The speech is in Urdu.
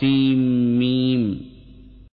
سیم